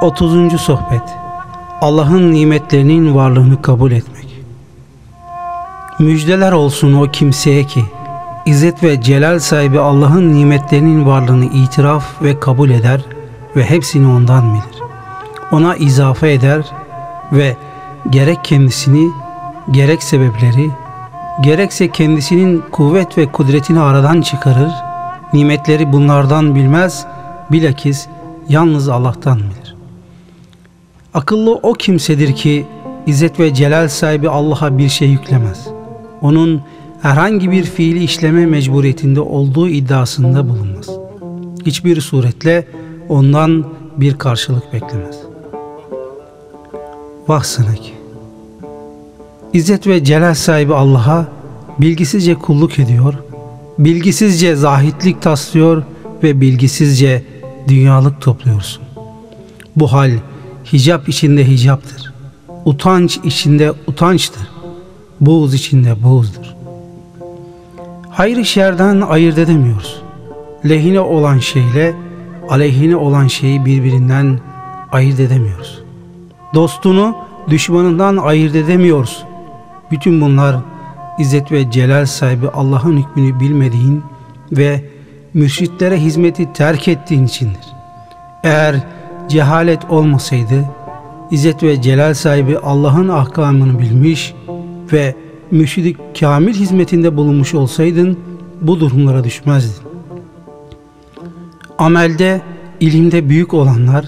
30. Sohbet Allah'ın nimetlerinin varlığını kabul etmek Müjdeler olsun o kimseye ki İzzet ve celal sahibi Allah'ın nimetlerinin varlığını itiraf ve kabul eder ve hepsini ondan bilir. Ona izafe eder ve gerek kendisini, gerek sebepleri, gerekse kendisinin kuvvet ve kudretini aradan çıkarır, nimetleri bunlardan bilmez, bilakis yalnız Allah'tan bilir. Akıllı o kimsedir ki İzzet ve Celal sahibi Allah'a bir şey yüklemez. Onun herhangi bir fiili işleme mecburiyetinde olduğu iddiasında bulunmaz. Hiçbir suretle ondan bir karşılık beklemez. Baksana ki İzzet ve Celal sahibi Allah'a bilgisizce kulluk ediyor, bilgisizce zahitlik taslıyor ve bilgisizce dünyalık topluyorsun. Bu hal hicap içinde hicaptır. Utanç içinde utançtır. Buğz içinde buğzdur. Hayır şerden ayırt edemiyoruz. Lehine olan şeyle aleyhine olan şeyi birbirinden ayırt edemiyoruz. Dostunu düşmanından ayırt edemiyoruz. Bütün bunlar İzzet ve Celal sahibi Allah'ın hükmünü bilmediğin ve mürşitlere hizmeti terk ettiğin içindir. Eğer cehalet olmasaydı İzzet ve Celal sahibi Allah'ın ahkamını bilmiş ve mürşidi kamil hizmetinde bulunmuş olsaydın bu durumlara düşmezdin. Amelde, ilimde büyük olanlar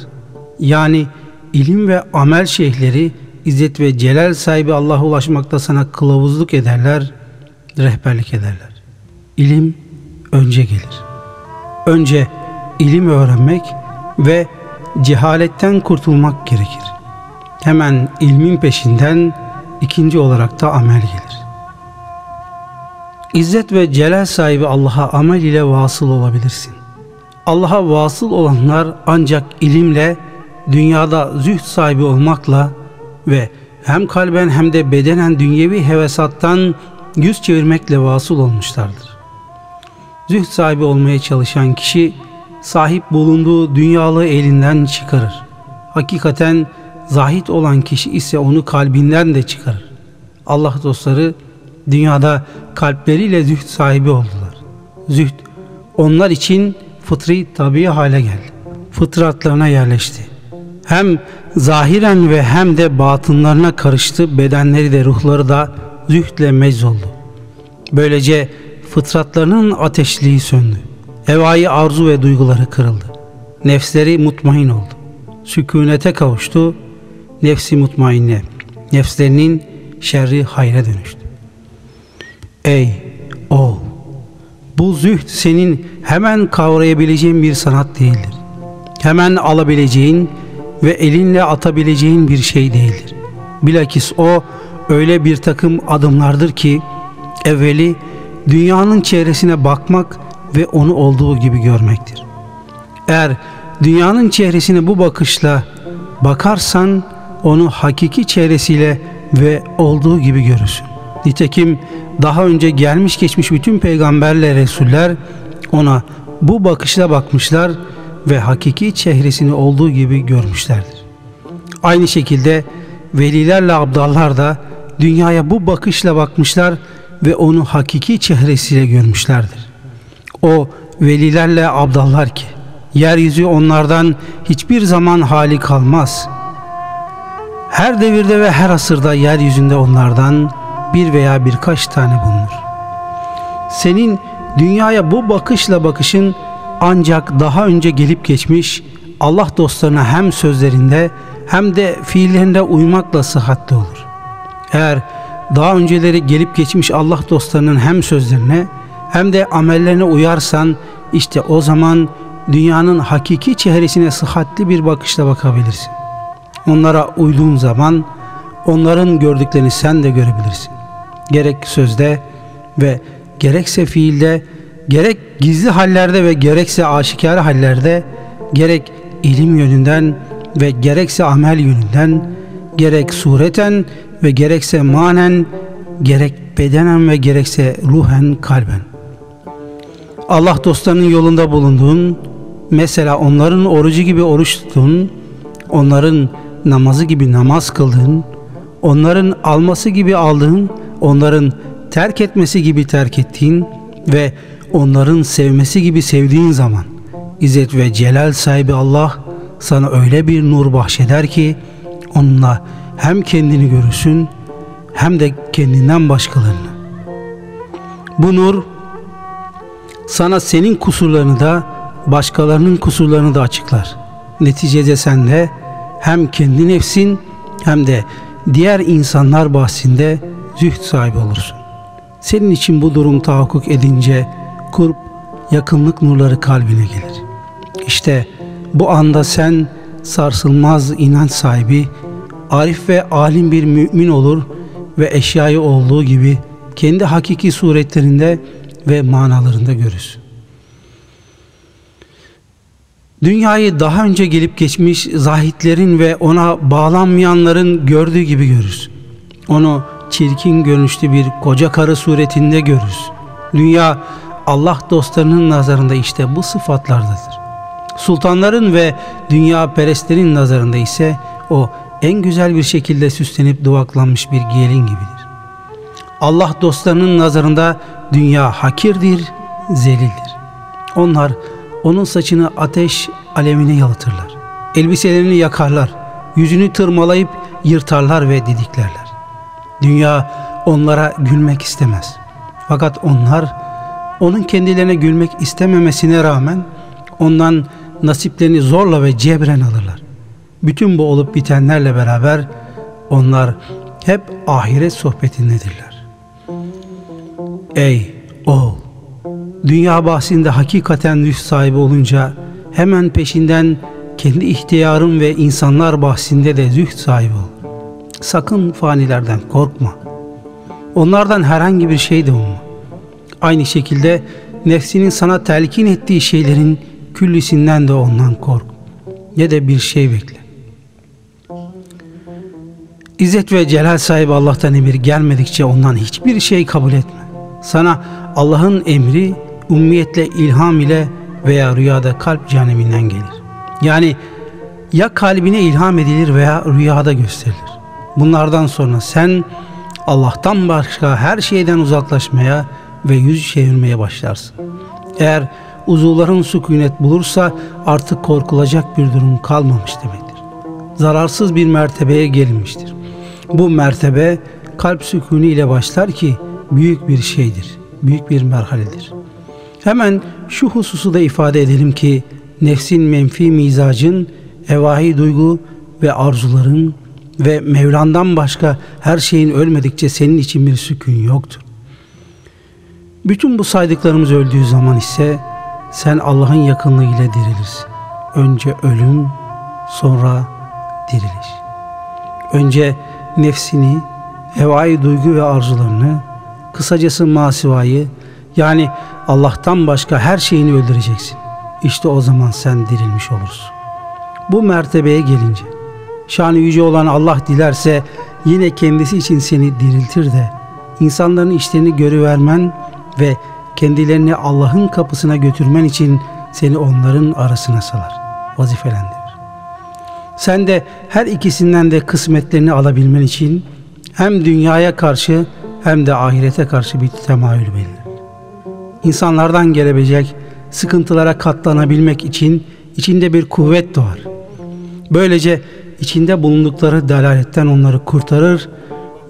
yani ilim ve amel şeyhleri İzzet ve Celal sahibi Allah'a ulaşmakta sana kılavuzluk ederler, rehberlik ederler. İlim önce gelir. Önce ilim öğrenmek ve cehaletten kurtulmak gerekir. Hemen ilmin peşinden ikinci olarak da amel gelir. İzzet ve celal sahibi Allah'a amel ile vasıl olabilirsin. Allah'a vasıl olanlar ancak ilimle, dünyada zühd sahibi olmakla ve hem kalben hem de bedenen dünyevi hevesattan yüz çevirmekle vasıl olmuşlardır. Zühd sahibi olmaya çalışan kişi sahip bulunduğu dünyalı elinden çıkarır. Hakikaten zahit olan kişi ise onu kalbinden de çıkarır. Allah dostları dünyada kalpleriyle zühd sahibi oldular. Zühd onlar için fıtri tabi hale geldi. Fıtratlarına yerleşti. Hem zahiren ve hem de batınlarına karıştı. Bedenleri de ruhları da zühdle mecz oldu. Böylece fıtratlarının ateşliği söndü. Evai arzu ve duyguları kırıldı. Nefsleri mutmain oldu. Sükunete kavuştu. Nefsi mutmainne. Nefslerinin şerri hayra dönüştü. Ey oğul! Bu zühd senin hemen kavrayabileceğin bir sanat değildir. Hemen alabileceğin ve elinle atabileceğin bir şey değildir. Bilakis o öyle bir takım adımlardır ki evveli dünyanın çevresine bakmak ve onu olduğu gibi görmektir. Eğer dünyanın çehresine bu bakışla bakarsan onu hakiki çehresiyle ve olduğu gibi görürsün. Nitekim daha önce gelmiş geçmiş bütün peygamberle resuller ona bu bakışla bakmışlar ve hakiki çehresini olduğu gibi görmüşlerdir. Aynı şekilde velilerle abdallar da dünyaya bu bakışla bakmışlar ve onu hakiki çehresiyle görmüşlerdir. O velilerle abdallar ki yeryüzü onlardan hiçbir zaman hali kalmaz. Her devirde ve her asırda yeryüzünde onlardan bir veya birkaç tane bulunur. Senin dünyaya bu bakışla bakışın ancak daha önce gelip geçmiş Allah dostlarına hem sözlerinde hem de fiillerinde uymakla sıhhatli olur. Eğer daha önceleri gelip geçmiş Allah dostlarının hem sözlerine hem de amellerine uyarsan işte o zaman dünyanın hakiki çehresine sıhhatli bir bakışla bakabilirsin. Onlara uyduğun zaman onların gördüklerini sen de görebilirsin. Gerek sözde ve gerekse fiilde, gerek gizli hallerde ve gerekse aşikar hallerde, gerek ilim yönünden ve gerekse amel yönünden, gerek sureten ve gerekse manen, gerek bedenen ve gerekse ruhen kalben. Allah dostlarının yolunda bulunduğun, mesela onların orucu gibi oruç tutun, onların namazı gibi namaz kıldığın, onların alması gibi aldığın, onların terk etmesi gibi terk ettiğin ve onların sevmesi gibi sevdiğin zaman İzzet ve Celal sahibi Allah sana öyle bir nur bahşeder ki onunla hem kendini görürsün hem de kendinden başkalarını. Bu nur sana senin kusurlarını da başkalarının kusurlarını da açıklar. Neticede sen de hem kendi nefsin hem de diğer insanlar bahsinde zühd sahibi olursun. Senin için bu durum tahakkuk edince kurp, yakınlık nurları kalbine gelir. İşte bu anda sen sarsılmaz inanç sahibi, arif ve alim bir mümin olur ve eşyayı olduğu gibi kendi hakiki suretlerinde ve manalarında görürsün. Dünyayı daha önce gelip geçmiş zahitlerin ve ona bağlanmayanların gördüğü gibi görürsün. Onu çirkin görünüşlü bir koca karı suretinde görürsün. Dünya Allah dostlarının nazarında işte bu sıfatlardadır. Sultanların ve dünya perestlerin nazarında ise o en güzel bir şekilde süslenip duvaklanmış bir gelin gibidir. Allah dostlarının nazarında dünya hakirdir, zelildir. Onlar onun saçını ateş alevine yalıtırlar. Elbiselerini yakarlar, yüzünü tırmalayıp yırtarlar ve didiklerler. Dünya onlara gülmek istemez. Fakat onlar onun kendilerine gülmek istememesine rağmen ondan nasiplerini zorla ve cebren alırlar. Bütün bu olup bitenlerle beraber onlar hep ahiret sohbetindedirler. Ey oğul! Dünya bahsinde hakikaten düş sahibi olunca hemen peşinden kendi ihtiyarın ve insanlar bahsinde de zühd sahibi ol. Sakın fanilerden korkma. Onlardan herhangi bir şey de umma. Aynı şekilde nefsinin sana telkin ettiği şeylerin küllisinden de ondan kork. Ne de bir şey bekle. İzzet ve celal sahibi Allah'tan emir gelmedikçe ondan hiçbir şey kabul etme. Sana Allah'ın emri ummiyetle ilham ile veya rüyada kalp caneminden gelir. Yani ya kalbine ilham edilir veya rüyada gösterilir. Bunlardan sonra sen Allah'tan başka her şeyden uzaklaşmaya ve yüz çevirmeye başlarsın. Eğer uzuvların sükunet bulursa artık korkulacak bir durum kalmamış demektir. Zararsız bir mertebeye gelinmiştir. Bu mertebe kalp sükûnu ile başlar ki büyük bir şeydir, büyük bir merhaledir. Hemen şu hususu da ifade edelim ki nefsin menfi mizacın, evahi duygu ve arzuların ve Mevlan'dan başka her şeyin ölmedikçe senin için bir sükun yoktur. Bütün bu saydıklarımız öldüğü zaman ise sen Allah'ın yakınlığı ile dirilirsin. Önce ölüm, sonra diriliş. Önce nefsini, hevai duygu ve arzularını, kısacası masivayı yani Allah'tan başka her şeyini öldüreceksin. İşte o zaman sen dirilmiş olursun. Bu mertebeye gelince şanı yüce olan Allah dilerse yine kendisi için seni diriltir de insanların işlerini görüvermen ve kendilerini Allah'ın kapısına götürmen için seni onların arasına salar, vazifelendirir. Sen de her ikisinden de kısmetlerini alabilmen için hem dünyaya karşı hem de ahirete karşı bir temayül belirler. İnsanlardan gelebilecek sıkıntılara katlanabilmek için içinde bir kuvvet doğar. Böylece içinde bulundukları delaletten onları kurtarır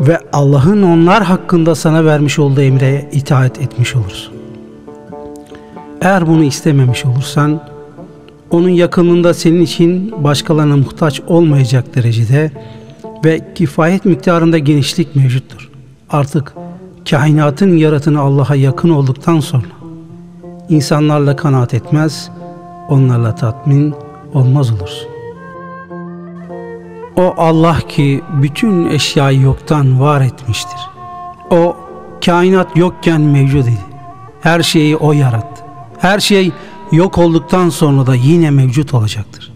ve Allah'ın onlar hakkında sana vermiş olduğu emre itaat etmiş olursun. Eğer bunu istememiş olursan onun yakınlığında senin için başkalarına muhtaç olmayacak derecede ve kifayet miktarında genişlik mevcuttur. Artık kainatın yaratını Allah'a yakın olduktan sonra insanlarla kanaat etmez, onlarla tatmin olmaz olursun. O Allah ki bütün eşyayı yoktan var etmiştir. O kainat yokken mevcut idi. Her şeyi O yarattı. Her şey yok olduktan sonra da yine mevcut olacaktır.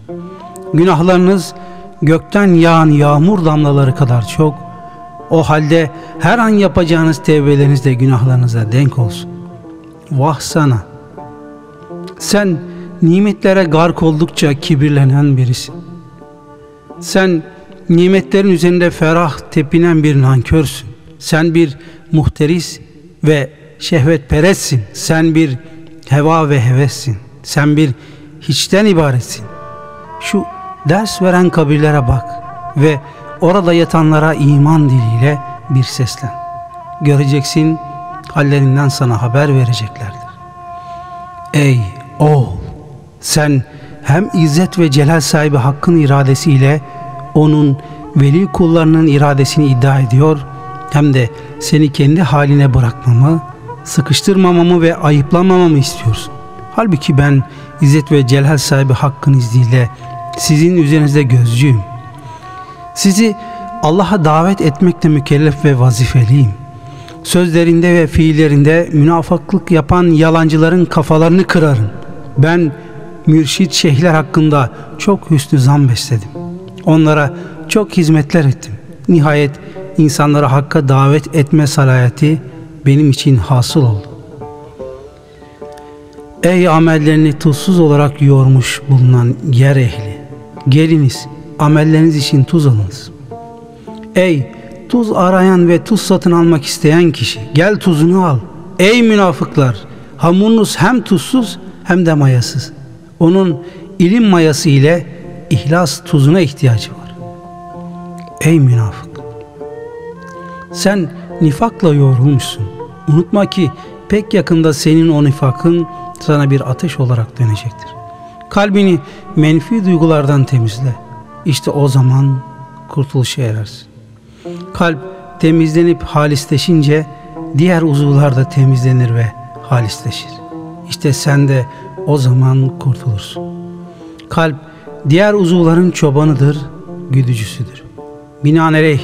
Günahlarınız gökten yağan yağmur damlaları kadar çok, o halde her an yapacağınız tevbeleriniz de günahlarınıza denk olsun. Vah sana! Sen nimetlere gark oldukça kibirlenen birisin. Sen nimetlerin üzerinde ferah tepinen bir nankörsün. Sen bir muhteris ve şehvetperestsin. Sen bir heva ve hevessin. Sen bir hiçten ibaretsin. Şu ders veren kabirlere bak ve orada yatanlara iman diliyle bir seslen. Göreceksin hallerinden sana haber vereceklerdir. Ey oğul sen hem izzet ve celal sahibi hakkın iradesiyle onun veli kullarının iradesini iddia ediyor hem de seni kendi haline bırakmamı, sıkıştırmamamı ve ayıplamamamı istiyorsun. Halbuki ben izzet ve celal sahibi hakkın izniyle sizin üzerinizde gözcüyüm. Sizi Allah'a davet etmekle mükellef ve vazifeliyim. Sözlerinde ve fiillerinde münafıklık yapan yalancıların kafalarını kırarım. Ben mürşit şeyhler hakkında çok hüsnü zan besledim. Onlara çok hizmetler ettim. Nihayet insanlara hakka davet etme salayeti benim için hasıl oldu. Ey amellerini tuzsuz olarak yormuş bulunan yer ehli! Geliniz, amelleriniz için tuz alınız. Ey tuz arayan ve tuz satın almak isteyen kişi, gel tuzunu al. Ey münafıklar! Hamurunuz hem tuzsuz hem de mayasız. Onun ilim mayası ile ihlas tuzuna ihtiyacı var. Ey münafık! Sen nifakla yoğrulmuşsun. Unutma ki pek yakında senin o nifakın sana bir ateş olarak dönecektir. Kalbini menfi duygulardan temizle. İşte o zaman kurtuluşa erersin. Kalp temizlenip halisleşince diğer uzuvlar da temizlenir ve halisleşir. İşte sen de o zaman kurtulursun. Kalp diğer uzuvların çobanıdır, güdücüsüdür. Binaenaleyh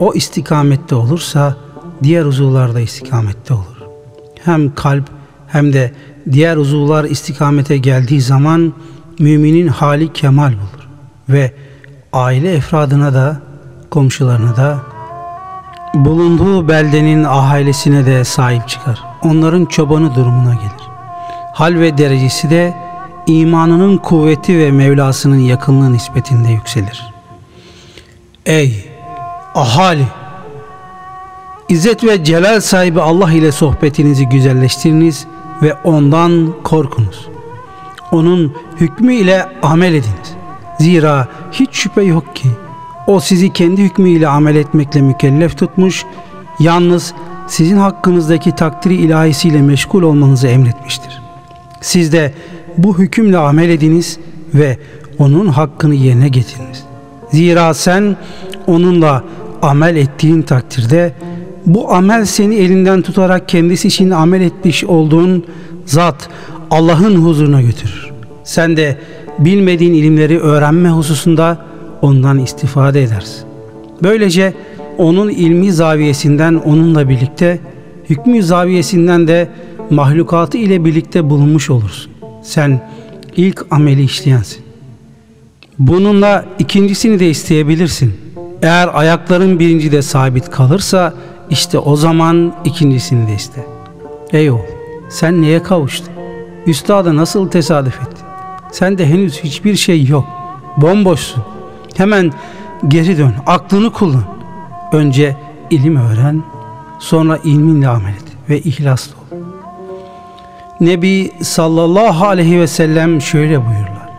o istikamette olursa diğer uzuvlar da istikamette olur. Hem kalp hem de diğer uzuvlar istikamete geldiği zaman müminin hali kemal bulur ve aile efradına da komşularına da bulunduğu beldenin ailesine de sahip çıkar. Onların çobanı durumuna gelir. Hal ve derecesi de imanının kuvveti ve Mevlasının yakınlığı nispetinde yükselir. Ey ahali! İzzet ve celal sahibi Allah ile sohbetinizi güzelleştiriniz ve ondan korkunuz. Onun hükmü ile amel ediniz. Zira hiç şüphe yok ki o sizi kendi hükmüyle amel etmekle mükellef tutmuş, yalnız sizin hakkınızdaki takdiri ilahisiyle meşgul olmanızı emretmiştir. Siz de bu hükümle amel ediniz ve onun hakkını yerine getiriniz. Zira sen onunla amel ettiğin takdirde bu amel seni elinden tutarak kendisi için amel etmiş olduğun zat Allah'ın huzuruna götürür. Sen de bilmediğin ilimleri öğrenme hususunda ondan istifade edersin. Böylece onun ilmi zaviyesinden onunla birlikte, hükmü zaviyesinden de mahlukatı ile birlikte bulunmuş olursun. Sen ilk ameli işleyensin. Bununla ikincisini de isteyebilirsin. Eğer ayakların birinci de sabit kalırsa işte o zaman ikincisini de iste. Ey oğul sen neye kavuştun? Üstada nasıl tesadüf ettin? Sen de henüz hiçbir şey yok. Bomboşsun. Hemen geri dön. Aklını kullan. Önce ilim öğren. Sonra ilminle amel et ve ihlaslı ol. Nebi sallallahu aleyhi ve sellem şöyle buyurlar.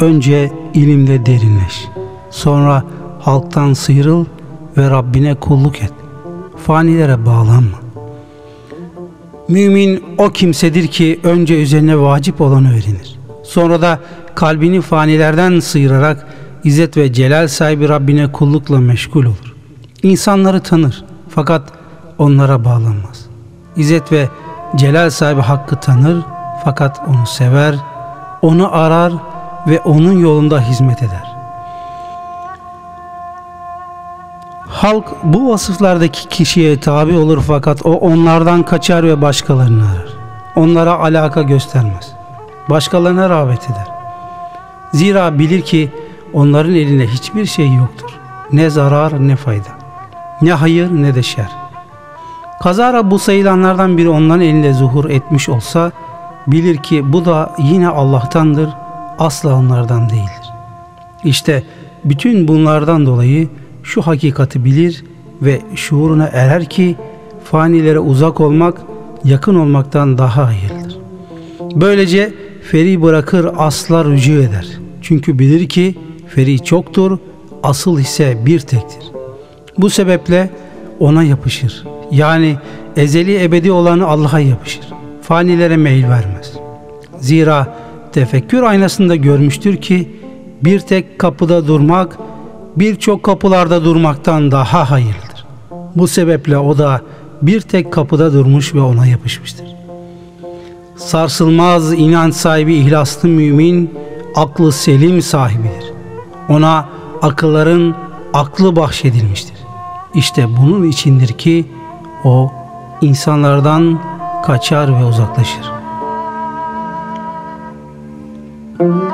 Önce ilimde derinleş. Sonra halktan sıyrıl ve Rabbine kulluk et. Fanilere bağlanma. Mümin o kimsedir ki önce üzerine vacip olanı öğrenir. Sonra da kalbini fanilerden sıyırarak İzzet ve celal sahibi Rabbine kullukla meşgul olur. İnsanları tanır fakat onlara bağlanmaz. İzzet ve celal sahibi hakkı tanır fakat onu sever, onu arar ve onun yolunda hizmet eder. Halk bu vasıflardaki kişiye tabi olur fakat o onlardan kaçar ve başkalarını arar. Onlara alaka göstermez. Başkalarına rağbet eder. Zira bilir ki onların elinde hiçbir şey yoktur. Ne zarar ne fayda. Ne hayır ne de şer. Kazara bu sayılanlardan biri onların elinde zuhur etmiş olsa bilir ki bu da yine Allah'tandır, asla onlardan değildir. İşte bütün bunlardan dolayı şu hakikati bilir ve şuuruna erer ki fanilere uzak olmak yakın olmaktan daha hayırlıdır. Böylece feri bırakır aslar rücu eder. Çünkü bilir ki feri çoktur, asıl ise bir tektir. Bu sebeple ona yapışır. Yani ezeli ebedi olanı Allah'a yapışır. Fanilere meyil vermez. Zira tefekkür aynasında görmüştür ki bir tek kapıda durmak birçok kapılarda durmaktan daha hayırlıdır. Bu sebeple o da bir tek kapıda durmuş ve ona yapışmıştır. Sarsılmaz inanç sahibi ihlaslı mümin aklı selim sahibidir. Ona akılların aklı bahşedilmiştir. İşte bunun içindir ki o insanlardan kaçar ve uzaklaşır. Müzik